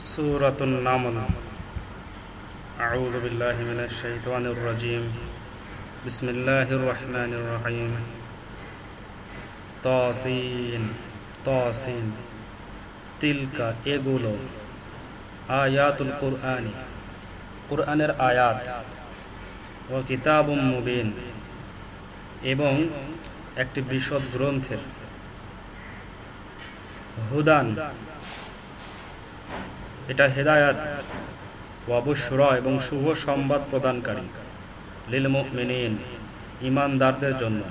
سورة النمل أعوذ بالله من الشيطان الرجيم بسم الله الرحمن الرحيم তসিন তসিন তিলকা এগুলো আয়াতুল কুরআনি কুরআনের আয়াত ও কিতাবুম মুবিন এবং একটি বিশদ গ্রন্থের হুদান এটা হেদায়াত অবশ্যরা এবং শুভ সংবাদ প্রদানকারী লিল মুমিনিন ইমানদারদের জন্য।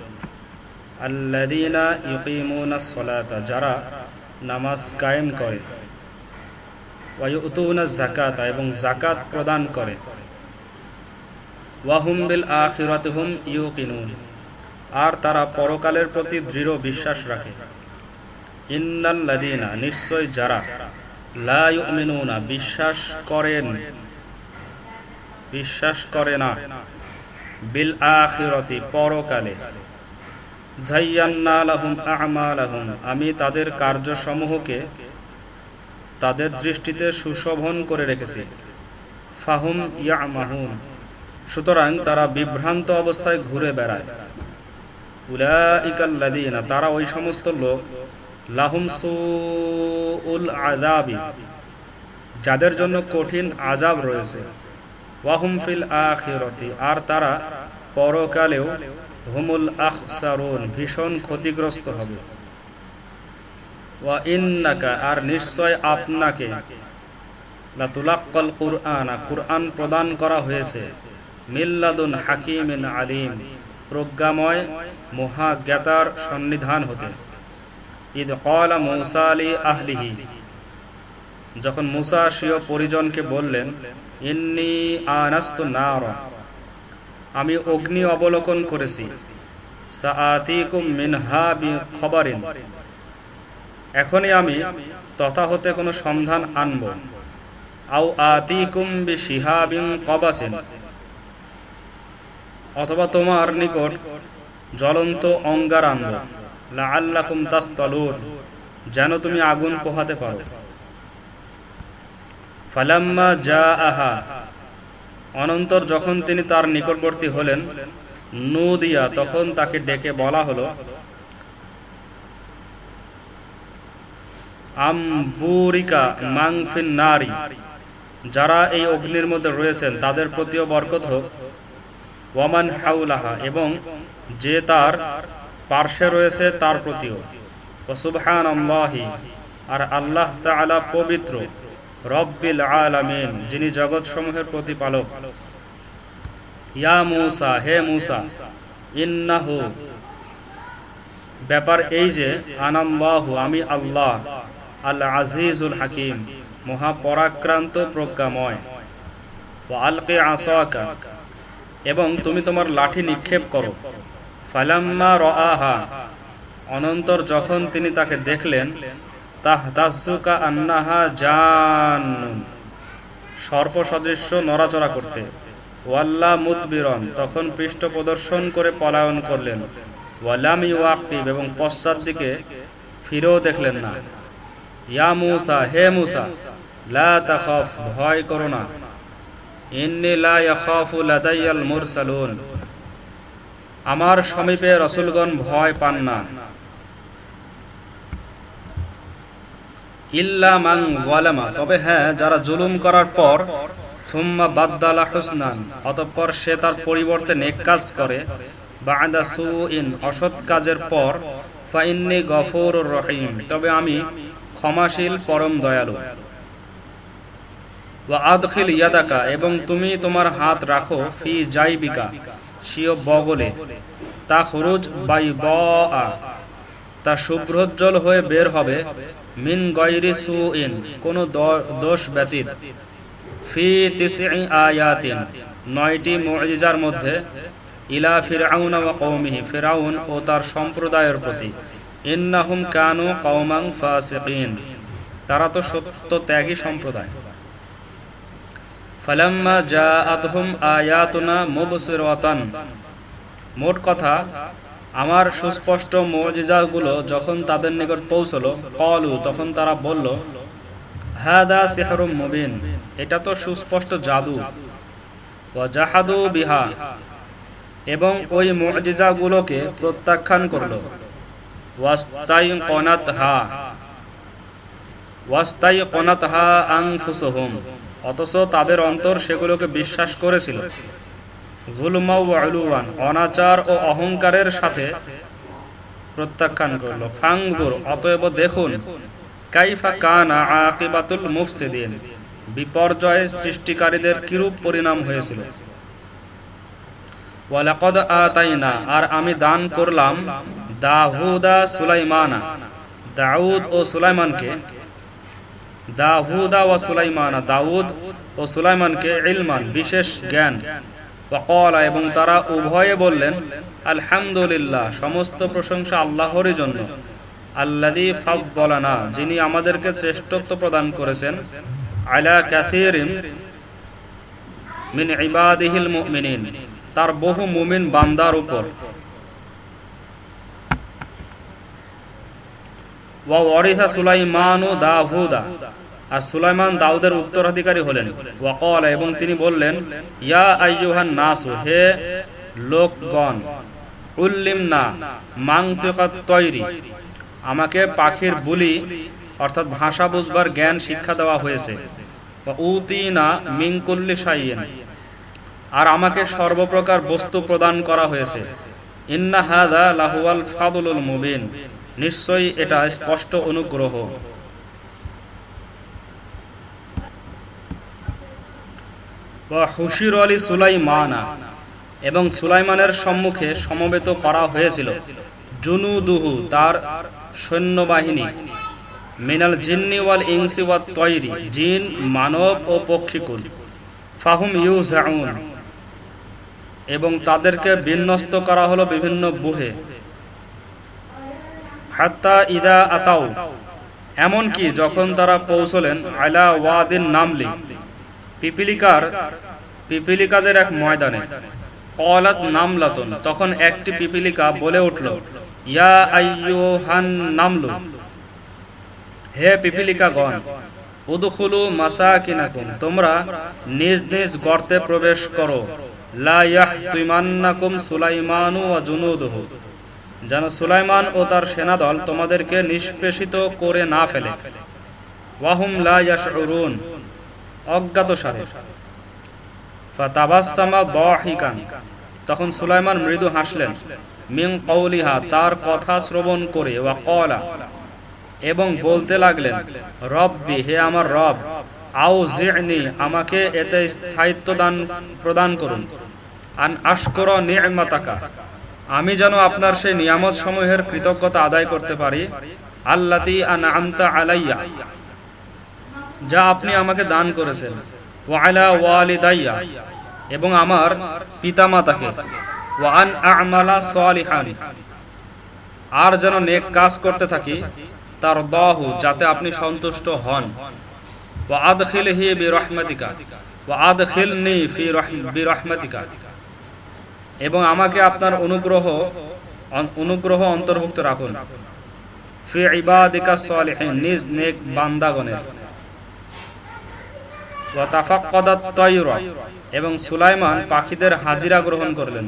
আল্লাদিনা ইউকিমুনা সলাতা, যারা নামাজ কায়েম করে। ওয়ায়ুতুনা জাকাতা এবং জাকাত প্রদান করে। ওয়াহুম বিল আখিরাতিহুম ইউকিনুন, আর তারা পরকালের প্রতি দৃঢ় বিশ্বাস রাখে। ইন্নাল্লাদিনা নিশ্চয় যারা লা বিশ্বাস করেন। বিশ্বাস করে না। বিল আখিরতি, পরকালে। আমি তাদের কার্যসমূহকে তাদের দৃষ্টিতে সুশোভন করে রেখেছি। ফাহুম ইয়ামাহুম সুতরাং তারা বিভ্রান্ত অবস্থায় ঘুরে বেড়ায়। উলাইকাল্লাদিনা তারা ওই সমস্ত লোক লাহুম সুউল আযাবি, যাদের জন্য কঠিন আজাব রয়েছে। ওয়াহুম ফিল আখিরতি, আর তারা পরকালেও হুমুল আখসারুন, ভীষণ ক্ষতিগ্রস্ত হবে। ওয়া ইন্নাকা, আর নিশ্চয় আপনাকে লাতুলাক্কাল কুরআনা প্রদান করা হয়েছে। মিল্লাদুন হাকিমিন আলিম, প্রজ্ঞাময় মহাজ্ঞাতার সন্নিধান হতে। যখন মুসা স্বীয় পরিজনকে বললেন, ইন্নি আনাস্ত নার। আমি অগ্নি অবলোকন করেছি। এখনই আমি তথা হতে কোনো সন্ধান আনব। আও আতিকুম বি শিহাবিন অথবা তোমার নিকট জ্বলন্ত অঙ্গার আনব। যেন তুমি আগুন পোহাতে পারো। ফালাম্মা যা আহা অনন্তর যখন তিনি তার নিকটবর্তী হলেন নদিয়া তখন তাকে ডেকে বলা হলো, আম্বুরিকা মাংফিন নারী, যারা এই অগ্নির মধ্যে রয়েছেন, তাদের প্রতিও বরকত হোক। ওয়ামান হাউলাহা, এবং যে তার পার্শ্বে রয়েছে তার প্রতিও। সুবহান আর আল্লাহ তাআলা পবিত্র রব্বিল আলামিন, যিনি জগৎ সমূহের প্রতিপালক। ইয়া হে মুসা, ইন্নাহু, ব্যাপার এই যে আনাম্বাহু আমি আল্লাহ আল আজিজুল হাকিম, মহাপরাক্রান্ত প্রজ্ঞাময়। আলকে আসাকা, এবং তুমি তোমার লাঠি নিক্ষেপ করো। ফালাম্মা রাহা অনন্তর যখন তিনি তাকে দেখলেন তাহতাজুকা আন্নাহা জান সর্প সদৃশ্য নড়াচড়া করতে। ওয়াল্লা মুতবিরন তখন পৃষ্ঠ প্রদর্শন করে পলায়ন করলেন। ওয়ালাম ইউআকিব এবং পশ্চাৎ দিকে ফিরেও দেখলেন না। ইয়া মুসা, হে মুসা, লা তাখাফ, ভয় করো না। ইন্নি লা ইয়াখাফু লাদাইয়াল মুরসালুন। আমার সমীপে রসুলগণ ভয় পান না। ইল্লা মাং ওয়ালামা, তবে হ্যাঁ যারা জুলুম করার পর, সুম্মা অতঃপর সে তার পরিবর্তে নেক কাজ করে, বাদা অসৎ কাজের পর, ফাইন্নি রহিম, তবে আমি ক্ষমাশীল, পরম দয়ালু। আদখিল ইয়াদাকা, এবং তুমি তোমার হাত রাখো ফি জাইবিকা। সিও বগলে। তা খরুজ বাই তা শুভ্রোজ্জ্বল হয়ে বের হবে মিন গৈরি সুইন, কোন দোষ ব্যতীত। ফি তিসি আয়াতিন, নয়টি মুজিজার মধ্যে, ইলা ফিরআউন ওয়া কওমিহি, ফিরআউন ও তার সম্প্রদায়ের প্রতি। ইন্নাহুম কানু কওমান ফাসিকিন। তারা তো সত্য ত্যাগী সম্প্রদায়। মোট কথা, আমার সুস্পষ্ট মজিজাগুলো যখন তাদের নিকট পৌঁছলো কলু তখন তারা বলল, হাদা সিহরুম মুবিন, এটা তো সুস্পষ্ট জাদু। জাহাদু বিহা। এবং ওই মুজিজাগুলোকে প্রত্যাখ্যান করল। ওয়াস্তাই কনাত হা ওয়াস্তাই কনাত হা আং আংফুসহুম অথচ তাদের অন্তর সেগুলোকে বিশ্বাস করেছিল। অনাচার ও অহংকারের সাথে প্রত্যাখ্যান করল। ফাংদুর অতএব দেখুন, কাইফা কানা আকিবাতুল মুফসিদিন, বিপর্যয় সৃষ্টিকারীদের কিরূপ পরিণাম হয়েছিল। ওয়ালাকদ আতাইনা, আর আমি দান করলাম দাহুদা সুলাইমানা, দাউদ ও সুলাইমানকে দাহুদা ও সুলাইমানা, দাউদ ও সুলাইমানকে ইলমান, বিশেষ জ্ঞান। ওয়াকলা, এবং তারা উভয়ে বললেন, আলহামদুলিল্লাহ, সমস্ত প্রশংসা আল্লাহরই জন্য। আল্লাদি ফাব্বলানা যিনি আমাদেরকে শ্রেষ্ঠত্ব প্রদান করেছেন। আলা কাসিরিন মিন ইবাদিহিল মুমিনিন, তার বহু মুমিন বান্দার উপর। ওয়া ওয়ারিসা সুলাইমান দাহুদা আর সুলাইমান দাউদের উত্তরাধিকারী হলেন। ওয়াকল, এবং তিনি বললেন, ইয়া আইয়ুহান নাসু, হে লোকগণ উল্লিম না তৈরি। আমাকে পাখির বুলি, অর্থাৎ ভাষা বুঝবার জ্ঞান শিক্ষা দেওয়া হয়েছে। উতিনা মিঙ্কুল্লি সাইয়েন আর আমাকে সর্বপ্রকার বস্তু প্রদান করা হয়েছে। ইন্না হাদা লাহুয়াল ফাদুলুল মুবিন। নিশ্চয়ই এটা স্পষ্ট অনুগ্রহ। হুশির আলী সুলাইমানা এবং সুলাইমানের সম্মুখে সমবেত করা হয়েছিল। জুনুদুহু, তার সৈন্যবাহিনী। মিনাল জিন্নি ওয়াল ইংসি ওয়াত তৈরি, জিন, মানব ও পক্ষীকুল। ফাহুম ইউজাউন এবং তাদেরকে বিন্যস্ত করা হলো বিভিন্ন বুহে। হাত্তা ইদা আতাও এমনকি যখন তারা পৌঁছলেন আলা ওয়াদিন নামলি পিপিলিকার, পিপিলিকাদের এক ময়দানে। তখন একটি পিপিলিকা বলে উঠল, ইয়া আইয়ুহান নামলু। হে গণ উদখুলু মাসাকিনাকুম। তোমরা নিজ নিজ গর্তে প্রবেশ করো। লা সুলাইমানু যেন সুলাইমান ও তার সেনাদল তোমাদেরকে নিষ্পেষিত করে না ফেলে। ওয়াহুম লা তখন সুলাইমান মৃদু হাসলেন, মিন কওলিহা, তার কথা শ্রবণ করে, ওয়া কলা এবং বলতে লাগলেন, রব্বি, হে আমার রব আও জিনি আমাকে এতে স্থায়িত্ব দান, প্রদান করুন। আন আশকর নি'মাতাকা। আমি যেন আপনার সেই নিয়ামত সমূহের কৃতজ্ঞতা আদায় করতে পারি, আল্লাতি আন আলাইয়া। যা আপনি আমাকে দান করেছেন। এবং আমার পিতামাতাকে। ওয়ান আর যেন নেক কাজ করতে থাকি, তার দাহু, যাতে আপনি সন্তুষ্ট হন। এবং আমাকে আপনার অনুগ্রহ অনুগ্রহ অন্তর্ভুক্ত রাখুন। নিজ নেক বান্দাগণের। এবং সুলাইমান পাখিদের হাজিরা গ্রহণ করলেন।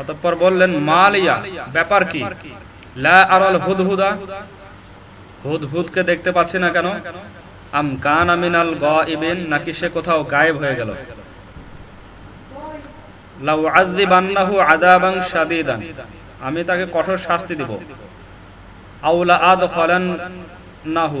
অতঃপর বললেন, মালিয়া, ব্যাপার কি? লা আরাল হুদহুদা। হুদহুদকে দেখতে পাচ্ছি না কেন? আম কান আমিনাল গাইবিন। নাকি সে কোথাও গায়েব হয়ে গেল? লাউ আযযিবান্নাহু আযাবান শাদীদান। আমি তাকে কঠোর শাস্তি দিব। আউলা আদখালান্নাহু।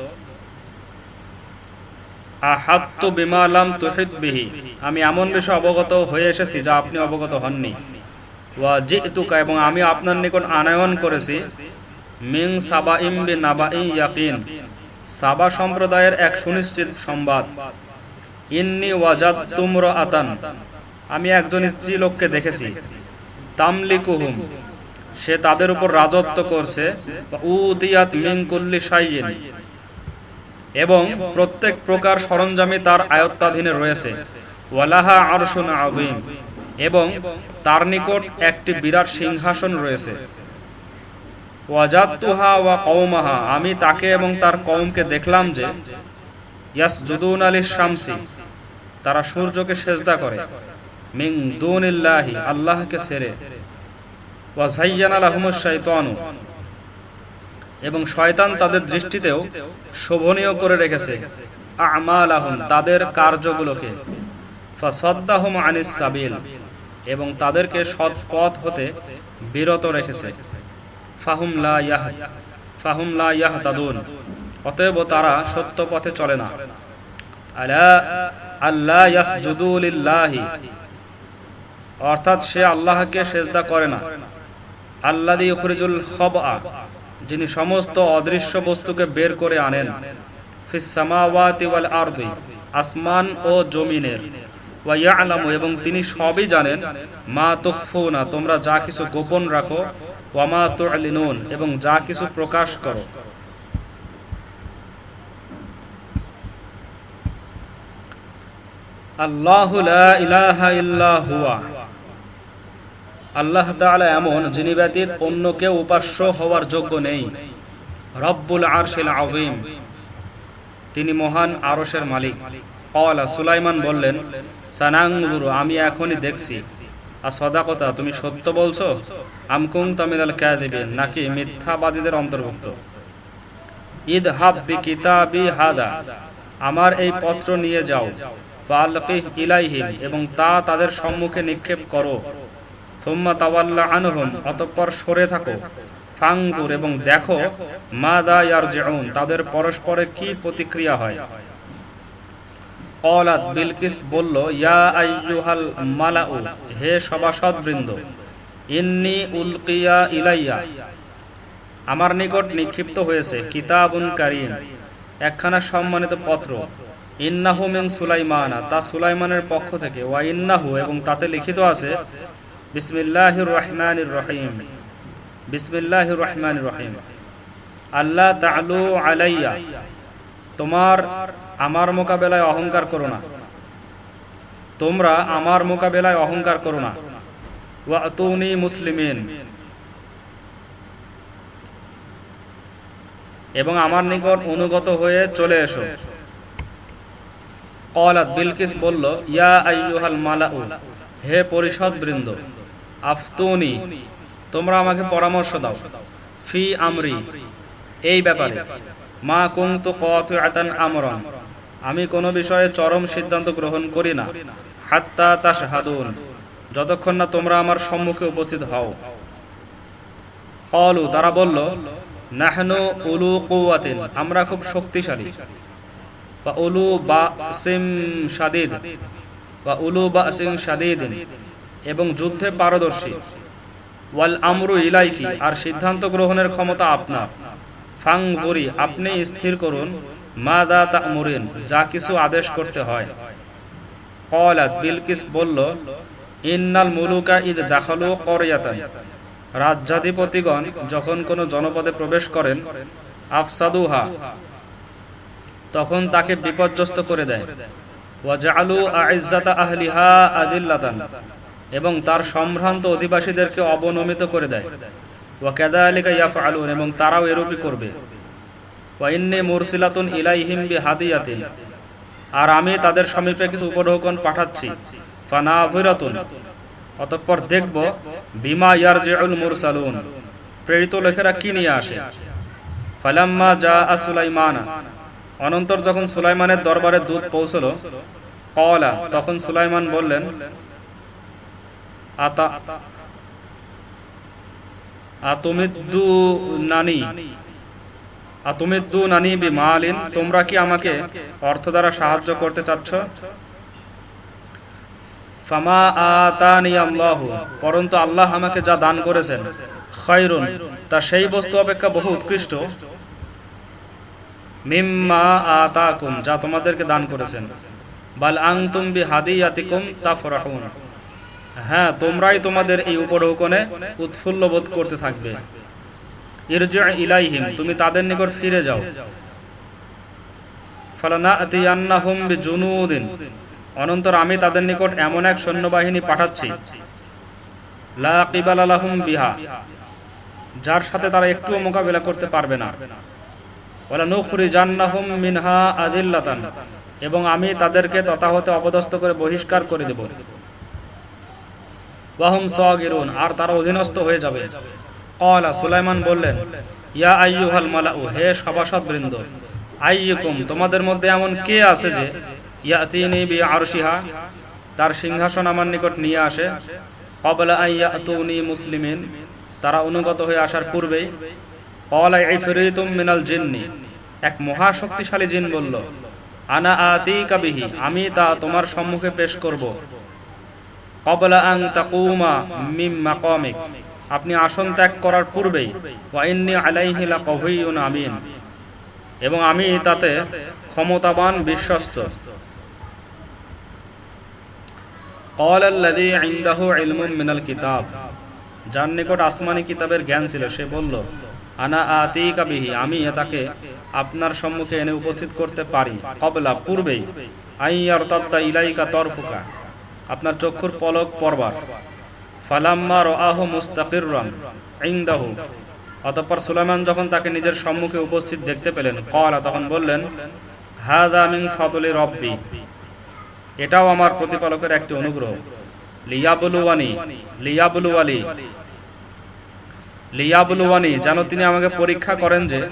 আমি এমন বিষয় অবগত হয়ে এসেছি যা আপনি অবগত হননি। এবং আমি আপনার নিকট আনয়ন করেছি। মিং সাবা ইম বি নাবা ইয়াকিন। সাবা সম্প্রদায়ের এক সুনিশ্চিত সংবাদ। ইন্নি ওয়াজাদ তুমর আতান আমি একজন স্ত্রী লোককে দেখেছি। তামলিকুহুম। সে তাদের উপর রাজত্ব করছে। উদিয়াত মিনকুল্লি সাইয়িন এবং প্রত্যেক প্রকার সরঞ্জামে তার আয়ত্তাধীনে রয়েছে। ওয়ালাহা আরশুন আযীম। এবং তার নিকট একটি বিরাট সিংহাসন রয়েছে। ওয়াজাতুহা ওয়া কওমাহা। আমি তাকে এবং তার কওমকে দেখলাম যে ইয়াস ইয়াসজুদুন আলী শামসি তারা সূর্যকে সেজদা করে। মিং দুনিল্লাহি আল্লাহকে ছেড়ে ওয়া যায়্যানা লাহুমুশ শাইতানু। এবং শয়তান তাদের দৃষ্টিতেও শোভনীয় করে রেখেছে। তাদের কার্যগুলোকে। এবং তাদেরকে সৎ পথ হতে বিরত রেখেছে। অতএব তারা সত্য পথে চলে না। আল্লাহ অর্থাৎ সে আল্লাহকে সেজদা করে না। খবআ যিনি সমস্ত অদৃশ্য বস্তুকে বের করে আনেন। আসমান ও জমিনের। এবং তিনি সবই জানেন, মা তুখফুনা, তোমরা যা কিছু গোপন রাখো, ওয়া মা তু'লিনুন এবং যা কিছু প্রকাশ করো। আল্লাহু ইলাহা ইল্লা আল্লাহ তাআলা এমন যিনি ব্যতীত অন্য কেউ উপাস্য হওয়ার যোগ্য নেই। রব্বুল আরশিল আযীম। তিনি মহান আরশের মালিক। কলা সুলাইমান বললেন সানাঙ্গুরু আমি এখনই দেখছি। আর সদাকতা, তুমি সত্য বলছো? আমকুম তামিলাল কাযিবিন? নাকি মিথ্যাবাদীদের অন্তর্ভুক্ত? ঈদ হাব বি কিতাবি হাদা। আমার এই পত্র নিয়ে যাও। ইলাইহিম এবং তা তাদের সম্মুখে নিক্ষেপ করো। অতঃপর সরে থাকো। ফাংদুর এবং দেখো মা দা তাদের পরস্পরে কি প্রতিক্রিয়া হয়। বলল, ইয়া হে ইন্নি ইলাইয়া, আমার নিকট নিক্ষিপ্ত হয়েছে, কিতাবুন একখানা সম্মানিত পত্র। ইন্নাহু মিন সুলাইমানা, তা সুলাইমানের পক্ষ থেকে, ওয়া ইন্নাহু, এবং তাতে লিখিত আছে বিসমিল্লাহির রহমানির রহিম বিসমিল্লাহির রহমানির রহিম আল্লাহ তাআলু আলাইয়া। তোমার আমার মোকাবেলায় অহংকার করো না। তোমরা আমার মোকাবেলায় অহংকার করো না। ওয়াতুনি মুসলিমিন। এবং আমার নিকট অনুগত হয়ে চলে এসো। কলাত বিলকিস বলল, ইয়া আইয়ুহাল মালাউ, হে পরিষদ বৃন্দ আফতুনি, তোমরা আমাকে পরামর্শ দাও। ফি আমরি, এই ব্যাপারে। মা কুংতু কতান আমরন, আমি কোনো বিষয়ে চরম সিদ্ধান্ত গ্রহণ করি না। হাত্তা তা শাহাদুন যতক্ষণ না তোমরা আমার সম্মুখে উপস্থিত হও। অলু তারা বলল, নাহনু উলু কুয়াতিন আমরা খুব শক্তিশালী। বা উলু বা সিম সাদিদ বা উলু বা সিং সাদিদ এবং যুদ্ধে পারদর্শী। ওয়াল আমরু ইলাইকি আর সিদ্ধান্ত গ্রহণের ক্ষমতা আপনার। ফাং ফাংজুরি, আপনি স্থির করুন। মা দা তামুরিন, যা কিছু আদেশ করতে হয়। কলাত বিলকিস বলল, ইন্নাল মুলুকা ঈদ দাখালু করয়াতান রাজ্যাধিপতিগণ যখন কোনো জনপদে প্রবেশ করেন, আফসাদুহা, তখন তাকে বিপর্যস্ত করে দেয়। ওয়াজআলু আইজ্জাতা আহলিহা আদিল্লাতান এবং তার সম্ভ্রান্ত অধিবাসীদেরকে অবনমিত করে দেয়। ওয়াকাদালিকা ইয়াফআলুন, এবং তারাও এরূপই করবে। ওয়া আর আমি তাদের সমীপে কিছু উপঢৌকন পাঠাচ্ছি। অতঃপর দেখব, বিমা ইয়ারজিউল মুরসালুন, প্রেরিত লোকেরা কি নিয়ে আসে। ফালাম্মা জা সুলাইমান, অনন্তর যখন সুলাইমানের দরবারে দুধ পৌঁছল কলা তখন সুলাইমান বললেন তোমরা কি আমাকে অর্থ দ্বারা সাহায্য করতে চাচ্ছ? পরন্তু আল্লাহ আমাকে যা দান করেছেন, খয়রুন, তা সেই বস্তু অপেক্ষা বহু উৎকৃষ্ট। আতাকুম, যা তোমাদেরকে দান করেছেন। বাল আং আংতুম বি হাদিয়াতিকুম তাফরাহুন হ্যাঁ তোমরাই তোমাদের এই উপঢৌকনে উৎফুল্ল বোধ করতে থাকবে। ইলাইহিম, তুমি তাদের নিকট ফিরে যাও। অনন্তর আমি তাদের নিকট এমন এক সৈন্যবাহিনী পাঠাচ্ছি। বিহা, যার সাথে তারা একটুও মোকাবেলা করতে পারবে না। এবং আমি তাদেরকে তথা হতে অপদস্থ করে বহিষ্কার করে দেব। আর তারা অধীনস্থ হয়ে যাবে। সুলাইমান বললেন, ইয়া আইয়ুহাল মালাউ, হে সভাসদ বৃন্দ আইয়ুকুম, তোমাদের মধ্যে এমন কে আছে যে তার সিংহাসন আমার নিকট নিয়ে আসে কবলা আইয়াতুনি মুসলিমিন, তারা অনুগত হয়ে আসার পূর্বেই কলা ইফরিতুম মিনাল জিন্নি এক মহাশক্তিশালী জিন বলল, আনা আতিকা বিহি, আমি তা তোমার সম্মুখে পেশ করব। কবলা আং তাকুমা মিম মাকামিক আপনি আসন ত্যাগ করার পূর্বেই ওয়াইন্নি আলাইহি লাকাউইয়ুন আমিন এবং আমি তাতে ক্ষমতাবান বিশ্বস্ত قال الذي عنده علم من الكتاب যার নিকট আসমানি কিতাবের জ্ঞান ছিল সে বলল আনা আতিকা বিহি আমি তাকে আপনার সম্মুখে এনে উপস্থিত করতে পারি কবলা পূর্বেই আইয়ার তত্তা ইলাইকা তরফুকা আপনার চক্ষুর পলক পরবার। ফালাম্মা রাহ মুস্তাকিররান ইনদাহু। অতঃপর সুলাইমান যখন তাকে নিজের সম্মুখে উপস্থিত দেখতে পেলেন কলা তখন বললেন, হাযা মিন ফাদলি রব্বি। এটাও আমার প্রতিপালকের একটি অনুগ্রহ। লিয়াবলুওয়ানি, লিয়াবলুওয়ালি, লিয়াবলুওয়ানি, যেন তিনি আমাকে পরীক্ষা করেন যে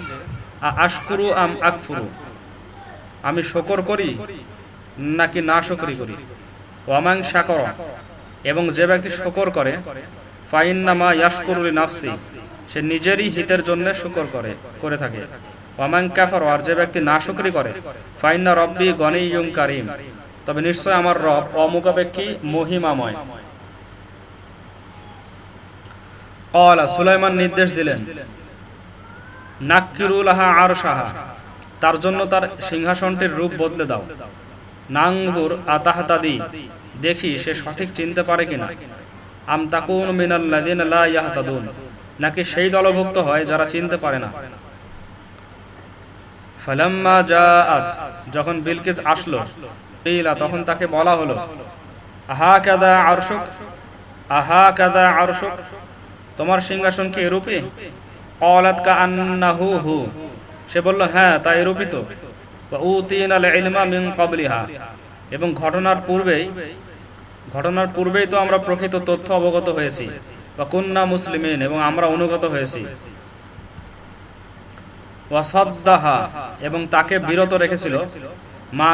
আশকুরু আম আকফুরু? আমি শকর করি নাকি না শকরি করি? ওয়ামাং শাকর এবং যে ব্যক্তি শকর করে, ফাইন্নামা ইয়াশকুরুলি নাফসি সে নিজেরই হিতের জন্য শুকর করে করে থাকে। ওয়ামাং কাফার আর যে ব্যক্তি না শুকরি করে, ফাইন্না রব্বি গনিয়ুম কারিম। তবে নিশ্চয় আমার রব অমুকাপেক্ষী মহিমাময়। কলা সুলাইমান নির্দেশ দিলেন নাক্কিরুলাহা আর সাহা তার জন্য তার সিংহাসনটির রূপ বদলে দাও। নাংদুর আতাহাতাদি দেখি সে সঠিক চিনতে পারে কিনা। আম তাকুন মিনাল্লাযিনা লা ইয়াহতাদুন। নাকি সেই দলভুক্ত হয় যারা চিনতে পারে না। ফালাম্মা জাআত, যখন বিলকিস আসলো কিলা তখন তাকে বলা হলো আহা কাদা আরশুক? আহা কাদা আরশুক? তোমার সিংহাসন কি এরূপী? কলাত কা আন্নাহু হু। সে বলল হ্যাঁ তা এরূপী তো। উতিনাল ইলমা মিন ক্বাবলিহা। এবং ঘটনার পূর্বেই ঘটনার পূর্বেই তো আমরা প্রকৃত তথ্য অবগত হয়েছি, বা কুন্না মুসলিমিন, এবং আমরা অনুগত হয়েছি। এবং তাকে বিরত রেখেছিল, মা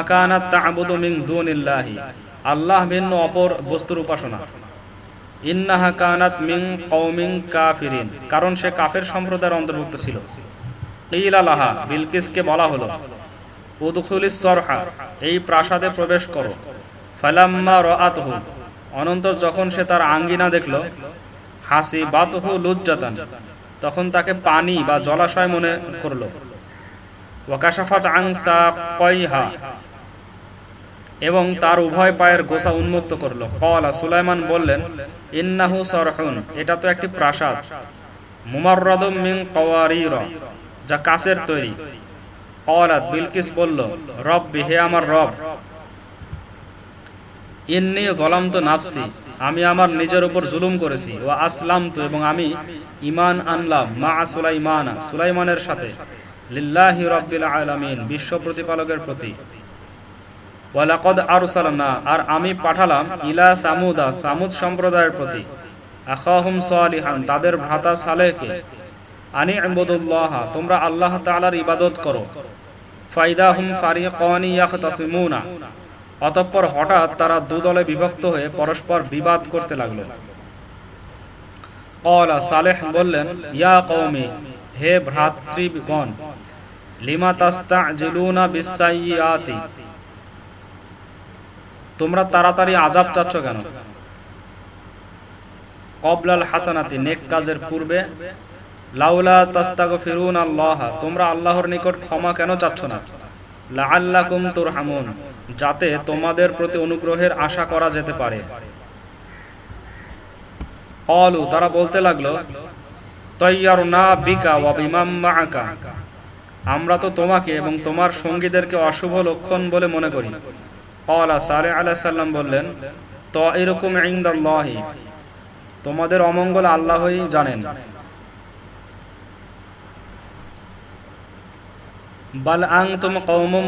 দুনিল্লাহি, আল্লাহ ভিন্ন অপর বস্তুর উপাসনা। ইন্নাহা কানাত মিন কওমিন কাফিরিন, কারণ সে কাফের সম্প্রদায়ের অন্তর্ভুক্ত ছিল। ইলা বিলকিসকে বলা হলো, উদখুলিস সরহা, এই প্রাসাদে প্রবেশ করো। ফালাম্মা রাআতহু, অনন্তর যখন সে তার আঙ্গিনা দেখল হাসি বাতহু লুজ্জাতান, তখন তাকে পানি বা জলাশয় মনে করল। ওয়াকাশাফাত আংসা কয়হা এবং তার উভয় পায়ের গোসা উন্মুক্ত করল। কলা সুলাইমান বললেন, ইন্নাহু সরহুন এটা তো একটি প্রাসাদ। মুমাররাদুম মিন কওয়ারির যা কাচের তৈরি। কলাত বিলকিস বলল, রব্বি, হে আমার রব ইন্নি গলাম তো আমি আমার নিজের উপর জুলুম করেছি। ও আসলাম তো এবং আমি ইমান আনলাম মা সুলাইমানা, সুলাইমানের সাথে। লিল্লাহি রব্বিল আলামিন, বিশ্ব প্রতিপালকের প্রতি। ওয়ালাকদ আরসালনা, আর আমি পাঠালাম ইলা সামুদা, সামুদ সম্প্রদায়ের প্রতি। আখাহুম সালিহান, তাদের ভ্রাতা সালেহকে। আনি ইবুদুল্লাহ, তোমরা আল্লাহ তাআলার ইবাদত করো। ফাইদা ফাইদাহুম ফারিকানি ইয়াখতাসিমুনা। অতঃপর হঠাৎ তারা দুদলে বিভক্ত হয়ে পরস্পর বিবাদ করতে লাগল। সালেহ বললেন, ইয়া কওমি, হে ভ্রাতৃগণ তোমরা তাড়াতাড়ি আজাব চাচ্ছ কেন? কবলাল হাসানাতি, নেক কাজের পূর্বে, লাউলা তাস্তাগফিরুন আল্লাহ, তোমরা আল্লাহর নিকট ক্ষমা কেন চাচ্ছ না? লাআল্লাকুম তুরহামুন। যাতে তোমাদের প্রতি অনুগ্রহের আশা করা যেতে পারে। অলু তারা বলতে লাগল তৈয়ার না বিকা ওয়া বিমাম মাআকা। আমরা তো তোমাকে এবং তোমার সঙ্গীদেরকে অশুভ লক্ষণ বলে মনে করি। অলা সালে আলাহ সাল্লাম বললেন তো এরকম ইন্দাল্লাহি। তোমাদের অমঙ্গল আল্লাহই জানেন। বাল আং তুম কৌমম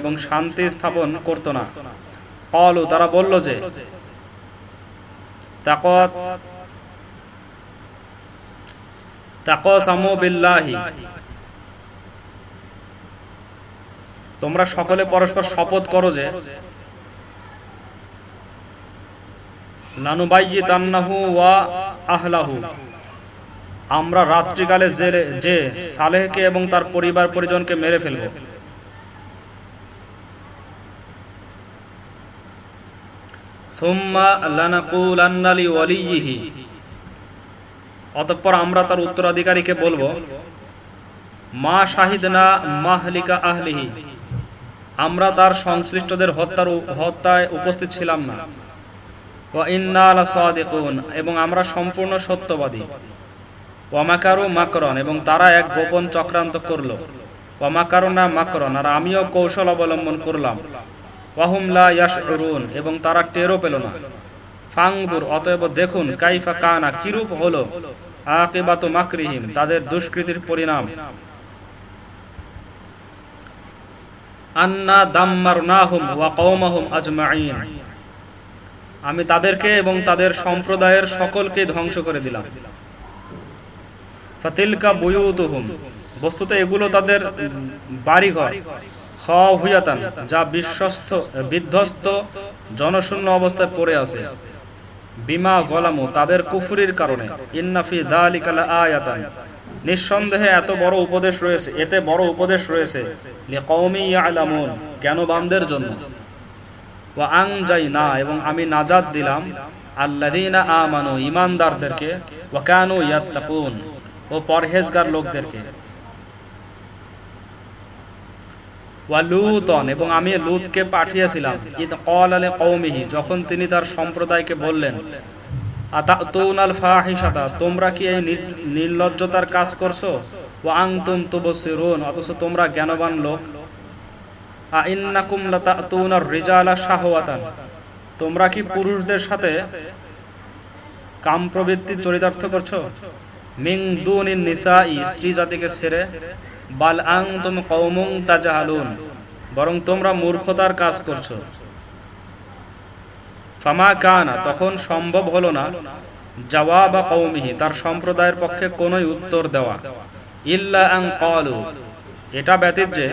এবং শান্তি স্থাপন করত না। ক্বালু তারা বলল যে তোমরা সকলে পরস্পর শপথ করো যে আমরা রাত্রিকালে যে সালেহকে এবং তার পরিবার পরিজনকে মেরে ফেলব। অতঃপর আমরা তার উত্তরাধিকারীকে বলব, মা শাহিদ না মাহলিকা আহলিহি। আমরা তার সংশ্লিষ্টদের হত্যার হত্যায় উপস্থিত ছিলাম না। এবং আমরা সম্পূর্ণ সত্যবাদী। ওয়ামাকারু মাকরন, এবং তারা এক গোপন চক্রান্ত করল। ওয়ামাকারু না মাকরন, আর আমিও কৌশল অবলম্বন করলাম। এবং তারা টেরও পেল না। ফাংদুর, অতএব দেখুন কাইফা কানা, কিরূপ হলো? আকিবাতু মাকরিহিম, তাদের দুষ্কৃতির পরিণাম। আমি তাদেরকে এবং তাদের সম্প্রদায়ের সকলকে ধ্বংস করে দিলাম। ফাতিলকা বস্তুত এগুলো তাদের বাড়িঘর। হুয়াতান যা বিশ্বস্ত, বিধ্বস্ত, জনশূন্য অবস্থায় পড়ে আছে। বিমা ভলামু তাদের কুফুরির কারণে। ইন্নাফি দালিকালা আয়াতান নিঃসন্দেহে এত বড় উপদেশ রয়েছে, এতে বড় উপদেশ রয়েছে। ইয়ালামুন, জ্ঞানবানদের জন্য। ওয়া আং যাই না এবং আমি নাজাদ দিলাম, আল্লাযীনা আমানু, ঈমানদারদেরকে, ওয়া কানু ইয়াত্তাকুন, ও পরহেজগার লোকদেরকে। ওয়ালুতন এবং আমি লুতকে পাঠিয়েছিলাম। ইদ কল আলে কৌমিহি যখন তিনি তার সম্প্রদায়কে বললেন তোমরা কি এই নির্লজ্জতার কাজ করছ? ওয়া আনতুম তুবসিরুন, অথচ তোমরা জ্ঞানবান লোক। তোমরা কি পুরুষদের সাথে কাম প্রবৃত্তি চরিতার্থ করছ? মিং দুনিন নিসাই, স্ত্রী জাতিকে ছেড়ে বাল আং তুম কৌমুং তাজাহালুন, বরং তোমরা মূর্খতার কাজ করছ। ফামা কানা, তখন সম্ভব হলো না জওয়া বা কৌমিহি তার সম্প্রদায়ের পক্ষে কোনোই উত্তর দেওয়া। ইল্লা আং কলু এটা ব্যতীত যে,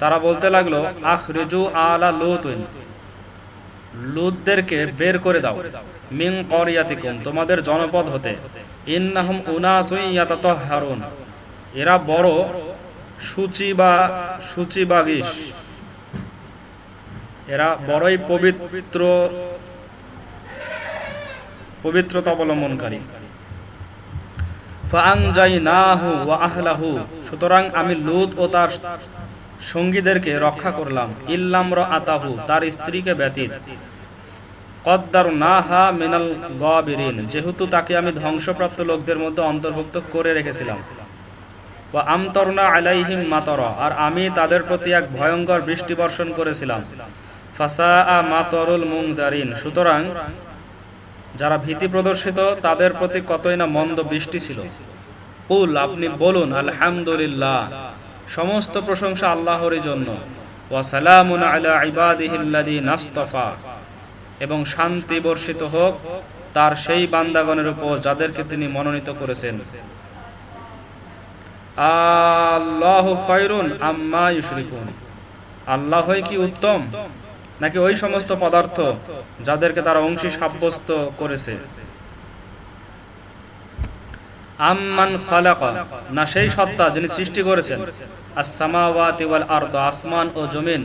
তারা বলতে লাগল আখ রেজু আলা লুতুন, লুতদেরকে বের করে দাও মিং করিয়াতিকুম তোমাদের জনপদ হতে। ইন্নাহুম উনাসুই ইয়াতাতাহহারুন এরা বড় সূচি বা সূচিবাগিস এরা বড়ই পবিত্র, পবিত্রতা অবলম্বনকারী। আমি লুত ও তার সঙ্গীদেরকে রক্ষা করলাম। ইল্লাম আতাহু, তার স্ত্রীকে ব্যতীত। কদ্দার না হা মিনাল গবিরিন, যেহেতু তাকে আমি ধ্বংসপ্রাপ্ত লোকদের মধ্যে অন্তর্ভুক্ত করে রেখেছিলাম। আর আমি তাদের প্রতি এক ভয়ঙ্কর বৃষ্টি বর্ষণ করেছিলাম। সুতরাং যারা ভীতি প্রদর্শিত, তাদের প্রতি কতই না মন্দ বৃষ্টি ছিল। আপনি বলুন, আলহামদুলিল্লাহ, সমস্ত প্রশংসা আল্লাহরই জন্য। এবং শান্তি বর্ষিত হোক তার সেই বান্দাগণের উপর যাদেরকে তিনি মনোনীত করেছেন। কি উত্তম? নাকি ওই সমস্ত পদার্থ যাদেরকে তারা অংশী সাব্যস্ত করেছে? না সেই সত্তা যিনি সৃষ্টি করেছেন। আসমান ও জমিন।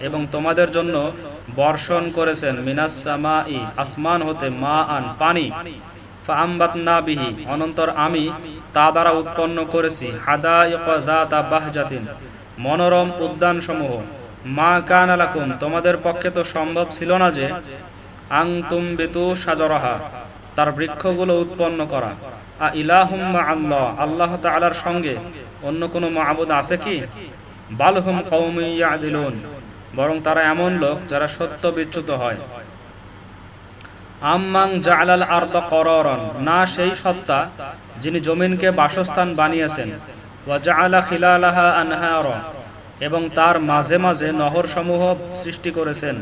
এবং তোমাদের জন্য বর্ষণ করেছেন মিনাস সামাই আসমান হতে মা আন পানি। অনন্তর আমি তা দ্বারা উৎপন্ন করেছি মনোরম উদ্যান সমূহ মা কান লাকুম, তোমাদের পক্ষে তো সম্ভব ছিল না যে আং তুম বেতু সাজরাহা, তার বৃক্ষগুলো উৎপন্ন করা। আ ইলাহুম্মা আল্লাহ আল্লাহ তাআলার সঙ্গে অন্য কোনো মাবুদ আছে কি? বালহুম কওমি ইয়াদিলুন, বরং তারা এমন লোক যারা সত্য বিচ্যুত হয়। আম্মাং জালাল আরদ কররন, না সেই সত্তা যিনি জমিনকে বাসস্থান বানিয়েছেন। আনহারা, এবং তার মাঝে মাঝে নহর সমূহ সৃষ্টি করেছেন।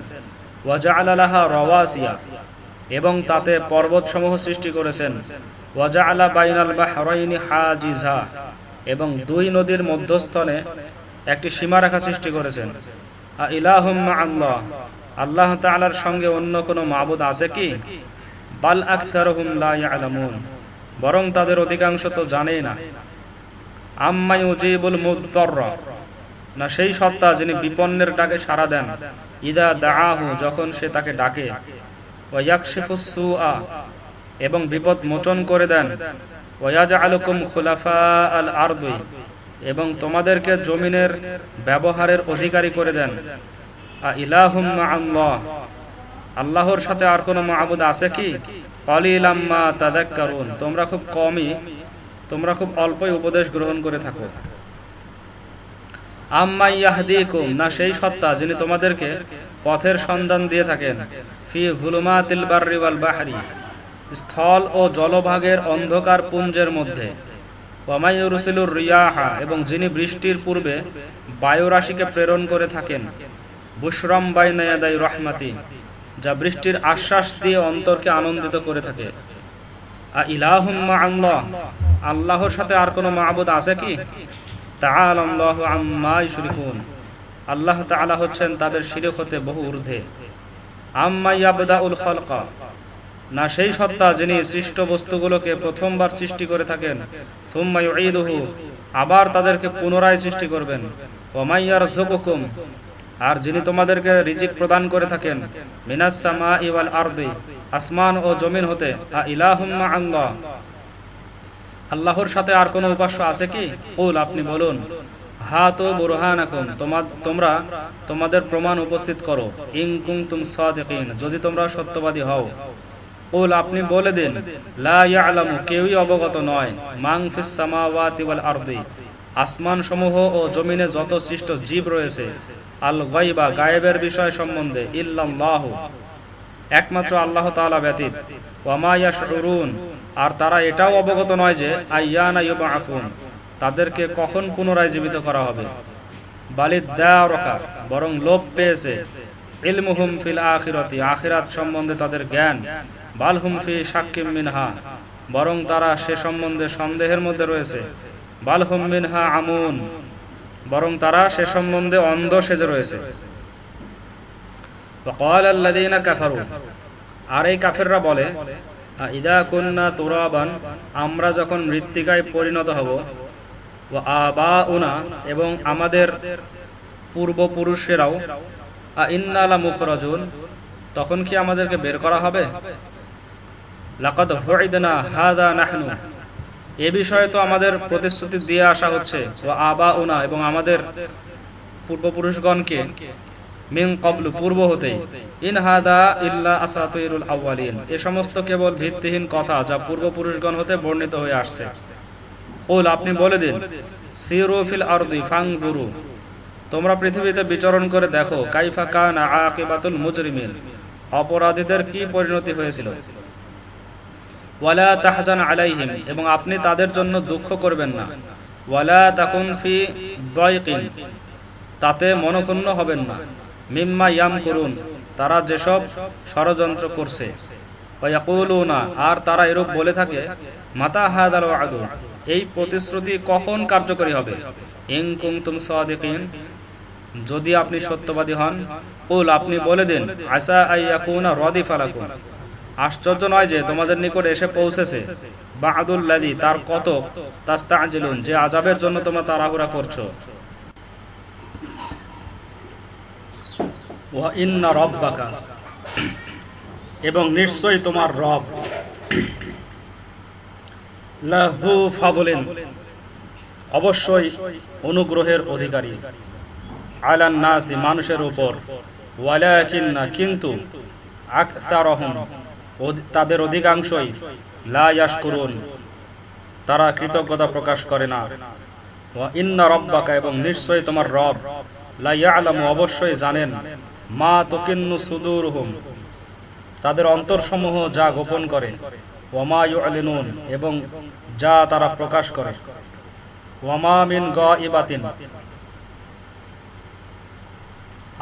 ওয়া জাআলা লাহা রাওয়াসিয়া, এবং তাতে পর্বত সমূহ সৃষ্টি করেছেন। ওয়া জাআলা বাইনাল বাহরাইনি হাজিজা, এবং দুই নদীর মধ্যস্থনে একটি সীমারেখা সৃষ্টি করেছেন। ইলাহুম্মা আল্লাহ আল্লাহ তাআলার সঙ্গে অন্য কোনো মাবুদ আছে কি? বাল ইয়ালামুন। বরং তাদের অধিকাংশ তো জানেই না। আম্মাই ইউজিবুল মুদতাররা না সেই সত্তা যিনি বিপন্নের ডাকে সাড়া দেন। ইদা দাআহু, যখন সে তাকে ডাকে। এবং বিপদ মোচন করে দেন। এবং তোমাদেরকে জমিনের ব্যবহারের অধিকারী করে দেন। আল্লাহ। আল্লাহর সাথে আর কোনো মাহবুদ আছে কি? তোমরা খুব কমই, তোমরা খুব অল্পই উপদেশ গ্রহণ করে থাকো। না সেই সত্তা যিনি তোমাদেরকে পথের সন্ধান দিয়ে থাকেন। ফি স্থল ও জলভাগের অন্ধকার পুঞ্জের মধ্যে। রিয়াহা, এবং যিনি বৃষ্টির পূর্বে বায়ুরাশিকে প্রেরণ করে থাকেন। বুশরম বাইনায়াদাই রহমাতি, যা বৃষ্টির আশ্বাস দিয়ে অন্তরকে আনন্দিত করে থাকে। আ ইলাহুম্মা আল্লাহ, আল্লাহর সাথে আর কোনো মাহবুদ আছে কি? আল্লাহু হচ্ছেন তাদের শিরক হতে বহু ঊর্ধ্বে। না সেই সত্তা যিনি সৃষ্ট বস্তুগুলোকে প্রথমবার সৃষ্টি করে থাকেন আবার তাদেরকে পুনরায় সৃষ্টি করবেন। আর যিনি তোমাদেরকে রিজিক প্রদান করে থাকেন, মিনাস সামা ইওয়াল আরদি, আসমান ও জমিন হতে, আ ইলাহুম্মা আল্লাহ। আল্লাহর সাথে আর কোনো উপাস্য আছে কি? কুল, আপনি বলুন। হা তো বুরহানাকুম তোমার তোমরা তোমাদের প্রমাণ উপস্থিত করো। ইন কুনতুম সাদিকিন, যদি তোমরা সত্যবাদী হও। কুল, আপনি বলে দিন, লা ইয়ালামু, কেউই অবগত নয়, মান ফিস সামাওয়াতি ওয়াল আরদি। আসমান সমূহ ও জমিনে যত সৃষ্ট জীব রয়েছে আল গাইবা গায়েবের বিষয় সম্বন্ধে ইল্লাল্লাহু। একমাত্র আল্লাহ তাআলা ব্যতীত। ওয়ামা ইয়াশউরুন। আর তারা এটাও অবগত নয় যে, আইয়ানা ইউবাআফুন। তাদেরকে কখন পুনরায় জীবিত করা হবে? বালিদ দারকা, বরং লোপ পেয়েছে। ইলমুহুম ফিল আখিরাতি, আখিরাত সম্বন্ধে তাদের জ্ঞান। বালহুম ফি শাক্কিম মিনহা, বরং তারা সে সম্বন্ধে সন্দেহের মধ্যে রয়েছে। বালহুম মিনহা আমুন। বরং তারা সে সম্বন্ধে অন্ধ সেজে রয়েছে। কাফারু আর এই কাফেররা বলে ইদা কন্যা তোরাবান, আমরা যখন মৃত্তিকায় পরিণত হব আবা উনা এবং আমাদের পূর্বপুরুষেরাও ইন্নালা মুখরাজুন, তখন কি আমাদেরকে বের করা হবে? লাকাত হাদা নাহনু। এ বিষয়ে তো আমাদের প্রতিশ্রুতি দিয়ে আসা হচ্ছে। আবা উনা এবং আমাদের পূর্বপুরুষগণকে মিন কবলু পূর্ব হতেই। ইন হাদা ইল্লা আসাতিরুল আউয়ালিন। এ সমস্ত কেবল ভিত্তিহীন কথা যা পূর্বপুরুষগণ হতে বর্ণিত হয়ে আসছে। ওল আপনি বলে দিন, সিরু ফিল আরদি ফাংজুরু তোমরা পৃথিবীতে বিচরণ করে দেখো, কাইফা কান আকিবাতুল মুজরিমিন। অপরাধীদের কি পরিণতি হয়েছিল? ওয়ালা তাহজান আলাইহিম, এবং আপনি তাদের জন্য দুঃখ করবেন না। ওয়ালা তাকুন ফি দয়কিন, তাতে মনক্ষুণ্ণ হবেন না। মিম্মা ইয়াম করুন তারা যেসব ষড়যন্ত্র করছে। না আর তারা এরূপ বলে থাকে, মাতা হাদাল আদু এই প্রতিশ্রুতি কখন কার্যকরী হবে? ইং কুমতুম সাদিকিন, যদি আপনি সত্যবাদী হন, কুল, আপনি বলে দিন আসা আইয়াকুনা রদিফালাকুন আশ্চর্য নয় যে তোমাদের নিকট এসে পৌঁছেছে। বাহাদুল্লাদি তার কত? তাস্তাজিলুন, যে আজাবের জন্য তোমরা তাড়াহুড়া করছ। এবং নিশ্চয়ই তোমার রব। লাহু ফাদলিন, অবশ্যই অনুগ্রহের অধিকারী। আলান নাসি মানুষের উপর। ওয়ালাকিন্না, কিন্তু আকসারহম তাদের অধিকাংশই লা ইয়াশকুরুন। তারা কৃতজ্ঞতা প্রকাশ করে না। ইন্না রব্বাকা এবং নিশ্চয়ই তোমার রব লা ইয়ালামু, অবশ্যই জানেন, মা তুকিন্নু সুদুরহুম। তাদের অন্তরসমূহ যা গোপন করে ওয়ামা ইউলিনুন, এবং যা তারা প্রকাশ করে। ওয়ামা মিন গাইবাতিন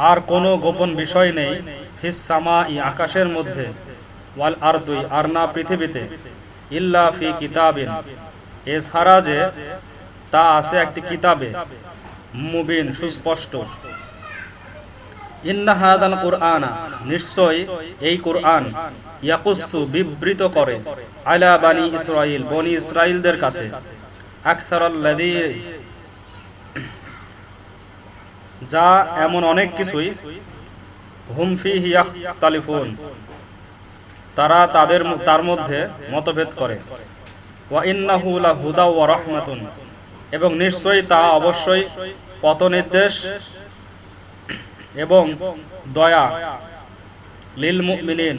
আর কোনো গোপন বিষয় নেই, ফিস সামা ই আকাশের মধ্যে। ওয়াল আরদুই আর না পৃথিবীতে, ইল্লা ফি কিতাবিন। এছাড়া যে তা আছে একটি কিতাবে, মুবিন, সুস্পষ্ট। ইন্না হাদাল কুরআনা নিশ্চয় এই কুরআন ইয়াকুসু বিবৃত করে আলা বানি ইসরাইল বনি ইসরাইলদের কাছে। আকসারাল্লাযী, যা এমন অনেক কিছুই হুমফি হিয়া ইয়াখতালিফুন। তারা তাদের তার মধ্যে মতভেদ করে। রাহমাতুন। এবং নিশ্চয়ই তা অবশ্যই পথনির্দেশ এবং দয়া লিল মুমিনিন,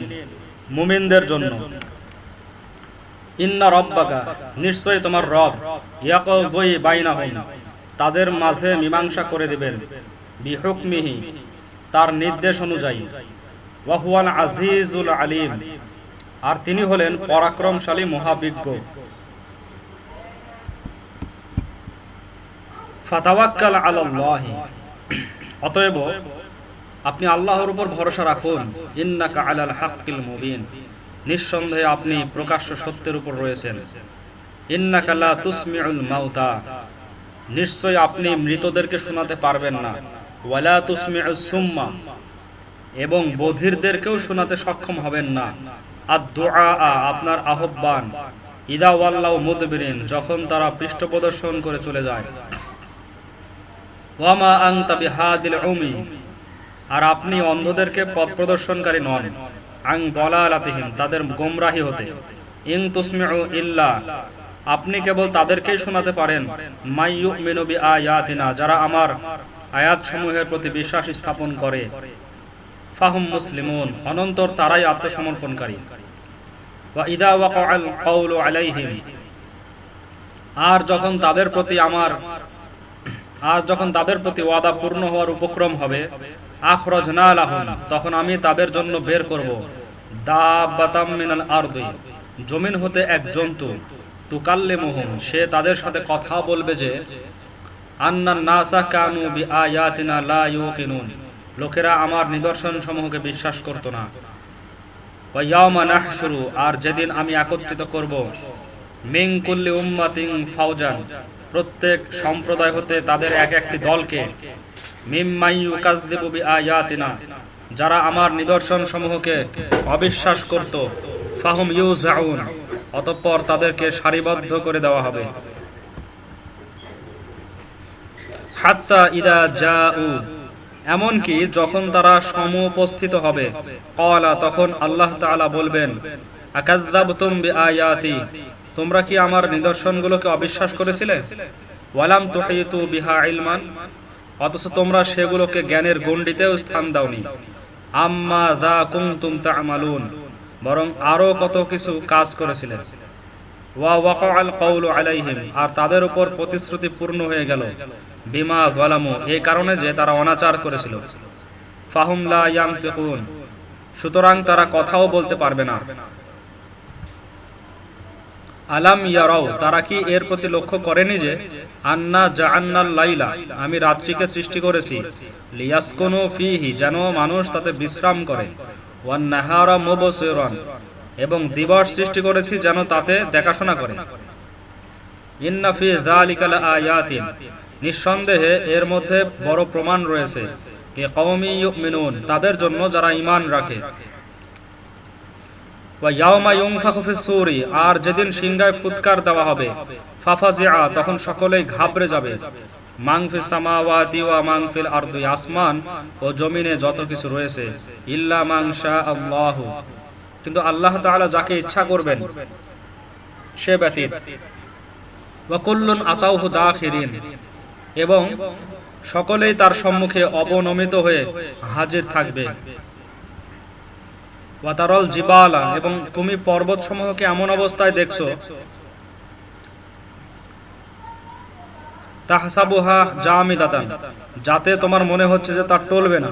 মুমিনদের জন্য। ইন্না রব্বাকা, নিশ্চয়ই তোমার রব ইয়াকযুই বাইনাহুম, তাদের মাঝে মীমাংসা করে দিবেন। বিহুকমিহি, তার নির্দেশ অনুযায়ী। ওয়াহুয়াল আজিজুল আলিম। আর তিনি হলেন পরাক্রমশালী মহাবিজ্ঞ। ফাতাওয়াক্কাল আলাল্লাহি। অতএব আপনি আল্লাহর উপর ভরসা রাখুন। ইন্নাকা আলাল হাক্কিল মুবিন। নিঃসন্দেহে আপনি প্রকাশ্য সত্যের উপর রয়েছেন। ইন্নাকা লা তুসমিউল মাউতা। নিশ্চয় আপনি মৃতদেরকে শোনাতে পারবেন না। ওয়ালা তুসমিউস সুম্মা। এবং বধিরদেরকেও শোনাতে সক্ষম হবেন না। আর দোয়া আপনার আহ্বান। ইদা ওয়াল্লাহ মুদবিরিন, যখন তারা পৃষ্ঠ প্রদর্শন করে চলে যায়। আর আপনি অন্ধদেরকে পথ প্রদর্শনকারী নন। আং তাদের গোমরাহি হতে। ইং তুসমিউ ইল্লা, আপনি কেবল তাদেরকেই শোনাতে পারেন। মাইয়ু মিনবি আয়াতিনা যারা আমার আয়াত সমূহের প্রতি বিশ্বাস স্থাপন করে। ফাহুম মুসলিমুন, অনন্তর তারাই আত্মসমর্পণকারী। ওয়া ইদা আলাইহিম, আর যখন তাদের প্রতি আমার, আর যখন তাদের প্রতি ওয়াদা পূর্ণ হওয়ার উপক্রম হবে তখন আমি তাদের জন্য বের করব। দাবাতাম মিনাল আরদি, জমিন হতে এক জন্তু, তুকাল্লিমুহুম, সে তাদের সাথে কথা বলবে যে, আন্নান নাসা কানু বি লা ইউকিনুন। লোকেরা আমার নিদর্শন সমূহকে বিশ্বাস করত না। শুরু আর যেদিন আমি একত্রিত করব মিং কুল্লি উম্মাতিং ফাউজান প্রত্যেক সম্প্রদায় হতে তাদের এক একটি দলকে আয়াতিনা যারা আমার নিদর্শন সমূহকে অবিশ্বাস করত, ফাহুম ইউজাউন অতঃপর তাদেরকে সারিবদ্ধ করে দেওয়া হবে। হাত্তা ইদা জাউ এমনকি যখন তারা সমুপস্থিত হবে কলা তখন আল্লাহ তাআলা বলবেন তোমরা কি আমার নিদর্শনগুলোকে অবিশ্বাস করেছিলে? অথচ তোমরা সেগুলোকে জ্ঞানের গণ্ডিতেও স্থান দাওনি। বরং আরও কত কিছু কাজ করেছিলেন ওয়া আলাইহিম, আর তাদের উপর প্রতিশ্রুতি পূর্ণ হয়ে গেল। বিমা যালামু এই কারণে যে তারা অনাচার করেছিল। সুতরাং তারা কথাও বলতে পারবে না। আলাম ইয়ারাও তারা কি এর প্রতি লক্ষ্য করেনি যে, আন্না জাআন্নাল লাইলা, আমি রাত্রিকে সৃষ্টি করেছি, লিয়াসকুনু ফিহি, যেন মানুষ তাতে বিশ্রাম করে। ওয়ান নাহারা মুবসিরান, এবং দিবস সৃষ্টি করেছি যেন তাতে দেখাশোনা করে। ইন্না ফি যালিকা লাআয়াতিন নিঃসন্দেহে এর মধ্যে বড় প্রমাণ রয়েছে তাদের জন্য যারা ঈমান রাখে। আর যেদিন সিংহায় ফুৎকার দেওয়া হবে, ফাফাজিআ, তখন সকলেই ঘাবড়ে যাবে। আসমান ও জমিনে যত কিছু রয়েছে, ইল্লা কিন্তু আল্লাহ তাআলা যাকে ইচ্ছা করবেন, সে ব্যতীত। আতাউহু দাখিরিন এবং সকলেই তার সম্মুখে অবনমিত হয়ে হাজির থাকবে। ওয়াতারল জিবালা এবং তুমি পর্বত সমূহকে এমন অবস্থায় দেখছ। তাহসাবুহা জামিদাতান, যাতে তোমার মনে হচ্ছে যে তা টলবে না।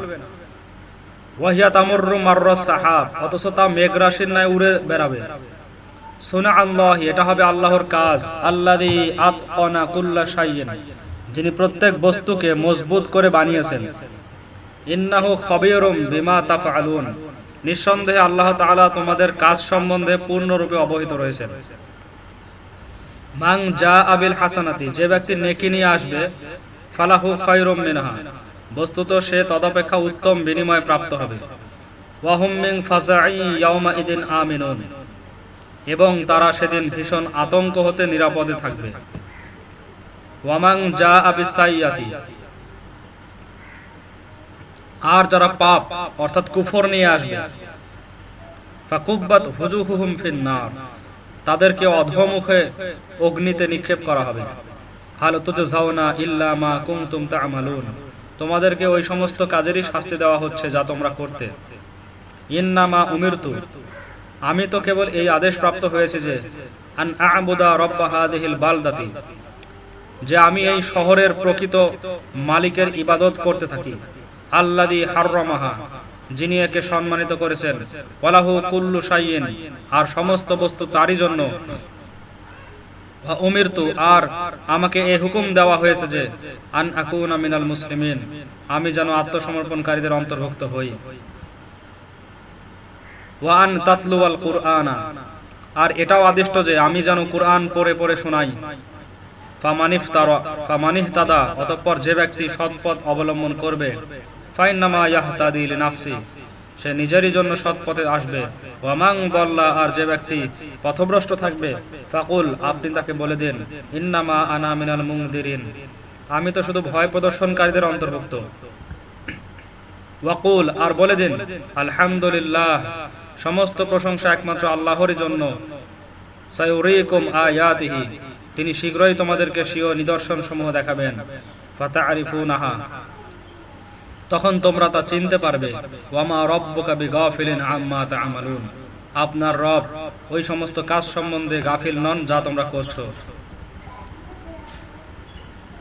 ওয়াহিয়া তামুররু মাররাস সাহাব, অথচ তা মেঘরাশির ন্যায় উড়ে বেড়াবে। সুনা আল্লাহ এটা হবে আল্লাহর কাজ। আল্লাযী আতআনা কুল্লা শাইইন। যিনি প্রত্যেক বস্তুকে মজবুত করে বানিয়েছেন। ইন্নাহু খবীরুম বিমা তাফআলুন। নিঃসন্দেহে আল্লাহ তাআলা তোমাদের কাজ সম্বন্ধে পূর্ণরূপে অবহিত রয়েছেন। মাং যা আবিল হাসানাতি, যে ব্যক্তি নেকি নিয়ে আসবে, ফালাহু খায়রুম মিনহা। বস্তুত সে তদপেক্ষা উত্তম বিনিময় প্রাপ্ত হবে। ওয়াহুম মিন ফাজাই ইয়াউমা ইদিন আমিনুন। এবং তারা সেদিন ভীষণ আতঙ্ক হতে নিরাপদে থাকবে। আর যারা পাপ, অর্থাৎ কুফর নিয়ে আসবে তাদেরকে অধমুখে অগ্নিতে নিক্ষেপ করা হবে। তোমাদেরকে ওই সমস্ত কাজেরই শাস্তি দেওয়া হচ্ছে যা তোমরা করতে। ইন্নামা উমিরতু। আমি তো কেবল এই আদেশ প্রাপ্ত হয়েছে যে বালদাতি। যে আমি এই শহরের প্রকৃত মালিকের ইবাদত করতে থাকি। আল্লাদি হাররামাহা, যিনি একে সম্মানিত করেছেন। ওয়ালাহু কুল্লু শাইইন, আর সমস্ত বস্তু তারই জন্য। আর আমাকে এই হুকুম দেওয়া হয়েছে যে, আন আকুনা মিনাল মুসলিমিন, আমি যেন আত্মসমর্পণকারীদের অন্তর্ভুক্ত হই। ওয়ান তাতলুয়াল কুরআনা, আর এটাও আদিষ্ট যে, আমি যেন কুরআন পড়ে পড়ে শোনাই। অতঃপর যে ব্যক্তি সৎপথ অবলম্বন করবে সে নিজেরই জন্য আসবে। আর যে ব্যক্তি পথভ্রষ্ট থাকবে, ফাকুল, আপনি তাকে বলে দিন, ইন্নামা আনা মিনাল মুংদিরিন আমি তো শুধু ভয় প্রদর্শনকারীদের অন্তর্ভুক্ত। ওয়াকুল, আর বলে দিন, আলহামদুলিল্লাহ, সমস্ত প্রশংসা একমাত্র আল্লাহরই জন্য। সায়ুরিকুম আয়াতিহি। তিনি শীঘ্রই তোমাদেরকে স্বীয় নিদর্শন সমূহ দেখাবেন। ফাতা আরিফুনাহা তখন তোমরা তা চিনতে পারবে। আপনার রব ওই সমস্ত কাজ সম্বন্ধে গাফিল নন যা তোমরা করছ।